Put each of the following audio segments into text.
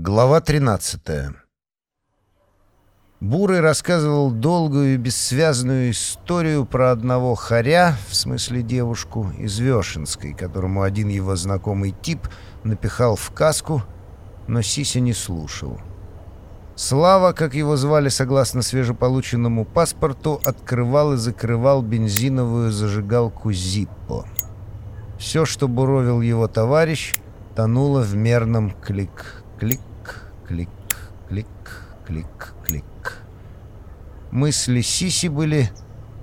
Глава 13 Бурый рассказывал долгую и бессвязную историю про одного хоря, в смысле девушку, из Вешенской, которому один его знакомый тип напихал в каску, но Сися не слушал. Слава, как его звали согласно свежеполученному паспорту, открывал и закрывал бензиновую зажигалку «Зиппо». Все, что буровил его товарищ, тонуло в мерном клик-клик клик, клик, клик, клик. Мысли Сиси были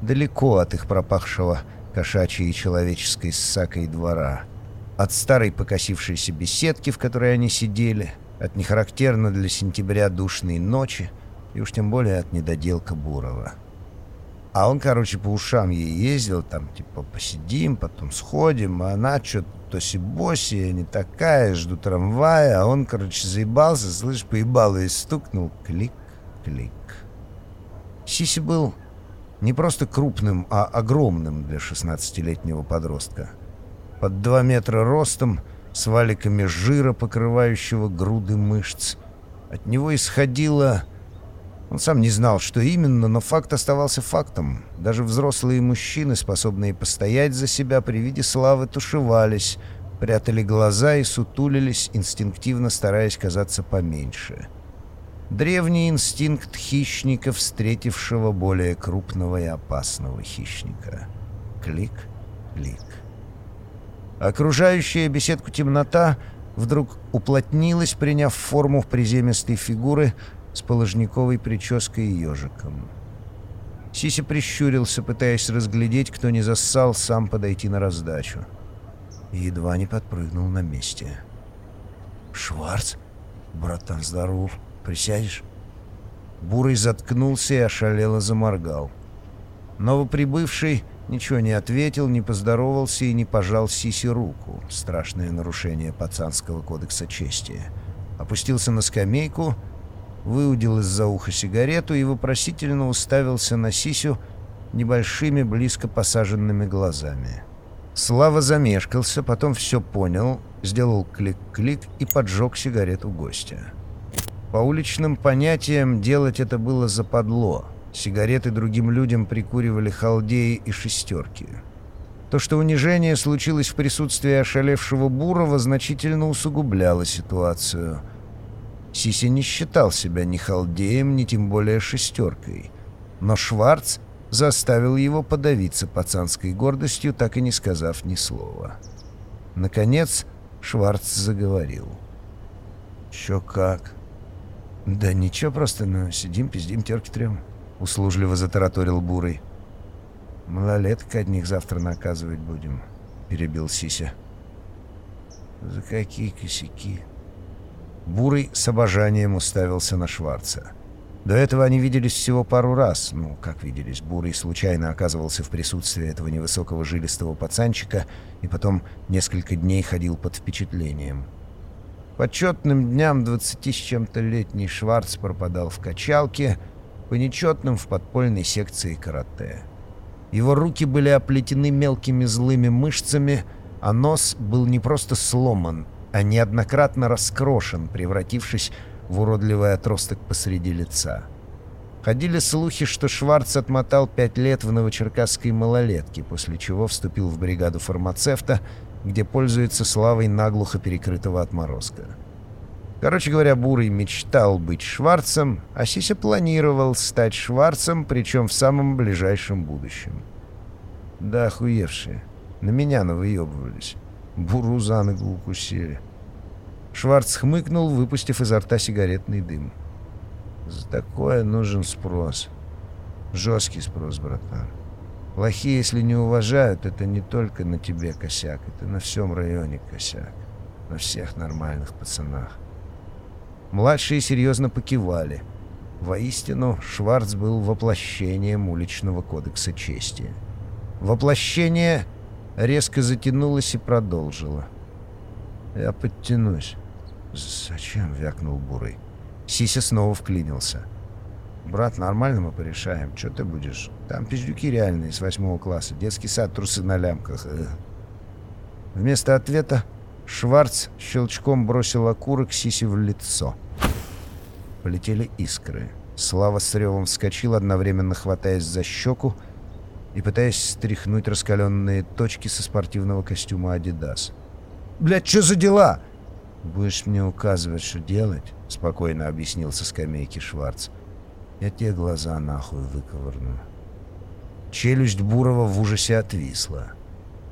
далеко от их пропахшего кошачьей и человеческой ссакой двора. От старой покосившейся беседки, в которой они сидели, от нехарактерно для сентября душной ночи и уж тем более от недоделка Бурова. А он, короче, по ушам ей ездил, там, типа, посидим, потом сходим, а она что-то тоси-боси, не такая, жду трамвая, а он, короче, заебался, слышь, поебал и стукнул, клик-клик. Сиси был не просто крупным, а огромным для 16-летнего подростка. Под два метра ростом, с валиками жира, покрывающего груды мышц. От него исходило он сам не знал, что именно, но факт оставался фактом. Даже взрослые мужчины, способные постоять за себя, при виде славы тушевались, прятали глаза и сутулились, инстинктивно стараясь казаться поменьше. Древний инстинкт хищника, встретившего более крупного и опасного хищника. Клик-клик. Окружающая беседку темнота вдруг уплотнилась, приняв форму приземистой фигуры — с положниковой прической и ежиком. Сиси прищурился, пытаясь разглядеть, кто не зассал сам подойти на раздачу. И едва не подпрыгнул на месте. «Шварц? Братан, здоров. Присядешь?» Бурый заткнулся и ошалело заморгал. Новоприбывший ничего не ответил, не поздоровался и не пожал Сиси руку. Страшное нарушение пацанского кодекса чести. Опустился на скамейку выудил из-за уха сигарету и вопросительно уставился на Сисю небольшими, близко посаженными глазами. Слава замешкался, потом все понял, сделал клик-клик и поджег сигарету гостя. По уличным понятиям делать это было западло. Сигареты другим людям прикуривали халдеи и шестерки. То, что унижение случилось в присутствии ошалевшего Бурова, значительно усугубляло ситуацию – Сиси не считал себя ни халдеем, ни тем более шестеркой. Но Шварц заставил его подавиться пацанской гордостью, так и не сказав ни слова. Наконец Шварц заговорил. «Чё как?» «Да ничего, просто ну, сидим, пиздим, терки трем», — услужливо затараторил Бурый. «Малолеток одних завтра наказывать будем», — перебил Сися. «За какие косяки?» Бурый с обожанием уставился на Шварца. До этого они виделись всего пару раз. Ну, как виделись, Бурый случайно оказывался в присутствии этого невысокого жилистого пацанчика и потом несколько дней ходил под впечатлением. По четным дням двадцати с чем-то летний Шварц пропадал в качалке, по нечетным в подпольной секции карате. Его руки были оплетены мелкими злыми мышцами, а нос был не просто сломан, а неоднократно раскрошен, превратившись в уродливый отросток посреди лица. Ходили слухи, что Шварц отмотал пять лет в новочеркасской малолетке, после чего вступил в бригаду фармацевта, где пользуется славой наглухо перекрытого отморозка. Короче говоря, Бурый мечтал быть Шварцем, а Сися планировал стать Шварцем, причем в самом ближайшем будущем. Да, охуевшие. На меня навыебывались. Буру за ногу укусили. Шварц хмыкнул, выпустив изо рта сигаретный дым. «За такое нужен спрос. Жесткий спрос, братан. Лохи, если не уважают, это не только на тебе косяк, это на всем районе косяк. На всех нормальных пацанах». Младшие серьезно покивали. Воистину, Шварц был воплощением уличного кодекса чести. Воплощение резко затянулось и продолжило. «Я подтянусь». «Зачем?» — вякнул Бурый. Сися снова вклинился. «Брат, нормально мы порешаем. Что ты будешь? Там пиздюки реальные с восьмого класса. Детский сад, трусы на лямках». Вместо ответа Шварц щелчком бросил окурок Сиси в лицо. Полетели искры. Слава с ревом вскочил, одновременно хватаясь за щеку и пытаясь стряхнуть раскаленные точки со спортивного костюма «Адидас». «Блядь, что за дела?» «Будешь мне указывать, что делать?» — спокойно объяснил со скамейки Шварц. «Я те глаза нахуй выковырну». Челюсть Бурова в ужасе отвисла.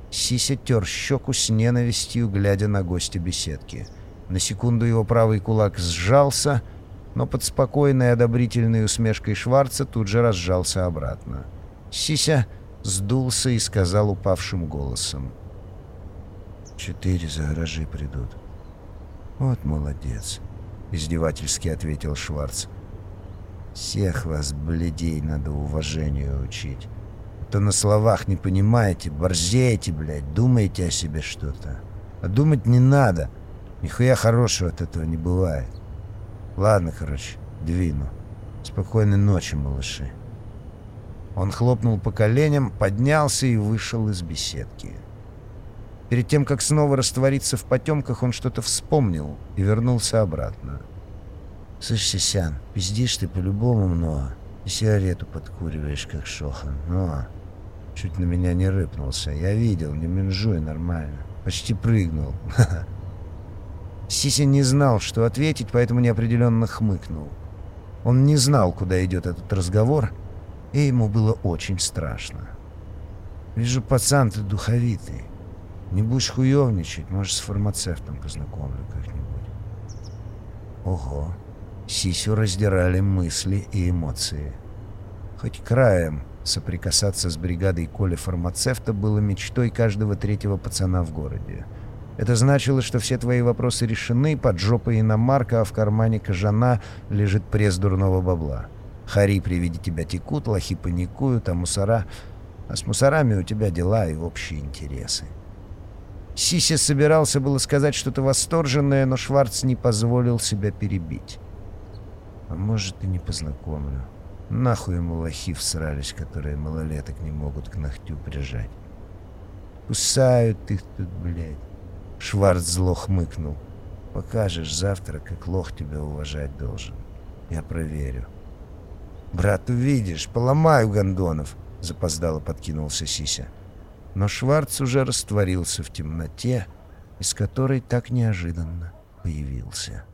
Сися тер щеку с ненавистью, глядя на гостя беседки. На секунду его правый кулак сжался, но под спокойной одобрительной усмешкой Шварца тут же разжался обратно. Сися сдулся и сказал упавшим голосом. «Четыре за гаражи придут». «Вот молодец», — издевательски ответил Шварц. «Всех вас, бледей, надо уважению учить. То на словах не понимаете, борзеете, блядь, думаете о себе что-то. А думать не надо. Нихуя хорошего от этого не бывает. Ладно, короче, двину. Спокойной ночи, малыши». Он хлопнул по коленям, поднялся и вышел из беседки. Перед тем, как снова раствориться в потемках, он что-то вспомнил и вернулся обратно. «Слышь, Сисян, пиздишь ты по-любому много, и сигарету подкуриваешь, как шохан, но...» Чуть на меня не рыпнулся. Я видел, не менжуй нормально. Почти прыгнул. Сися не знал, что ответить, поэтому неопределенно хмыкнул. Он не знал, куда идет этот разговор, и ему было очень страшно. «Вижу, пацан, ты духовитый. Не будешь хуевничать, может, с фармацевтом познакомлю как-нибудь». Ого, Сисю раздирали мысли и эмоции. Хоть краем соприкасаться с бригадой Коли фармацевта было мечтой каждого третьего пацана в городе. Это значило, что все твои вопросы решены, под жопой иномарка, а в кармане кожана лежит пресс дурного бабла. Хари при виде тебя текут, лохи паникуют, а мусора... А с мусорами у тебя дела и общие интересы. Сися собирался было сказать что-то восторженное, но Шварц не позволил себя перебить. А может, и не познакомлю. Нахуй ему лохи всрались, которые малолеток не могут к ногтю прижать. Кусают их тут, блядь. Шварц зло хмыкнул. Покажешь завтра, как лох тебя уважать должен. Я проверю. «Брат, увидишь, поломаю гондонов!» — запоздало подкинулся Сися. Но Шварц уже растворился в темноте, из которой так неожиданно появился.